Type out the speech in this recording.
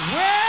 Where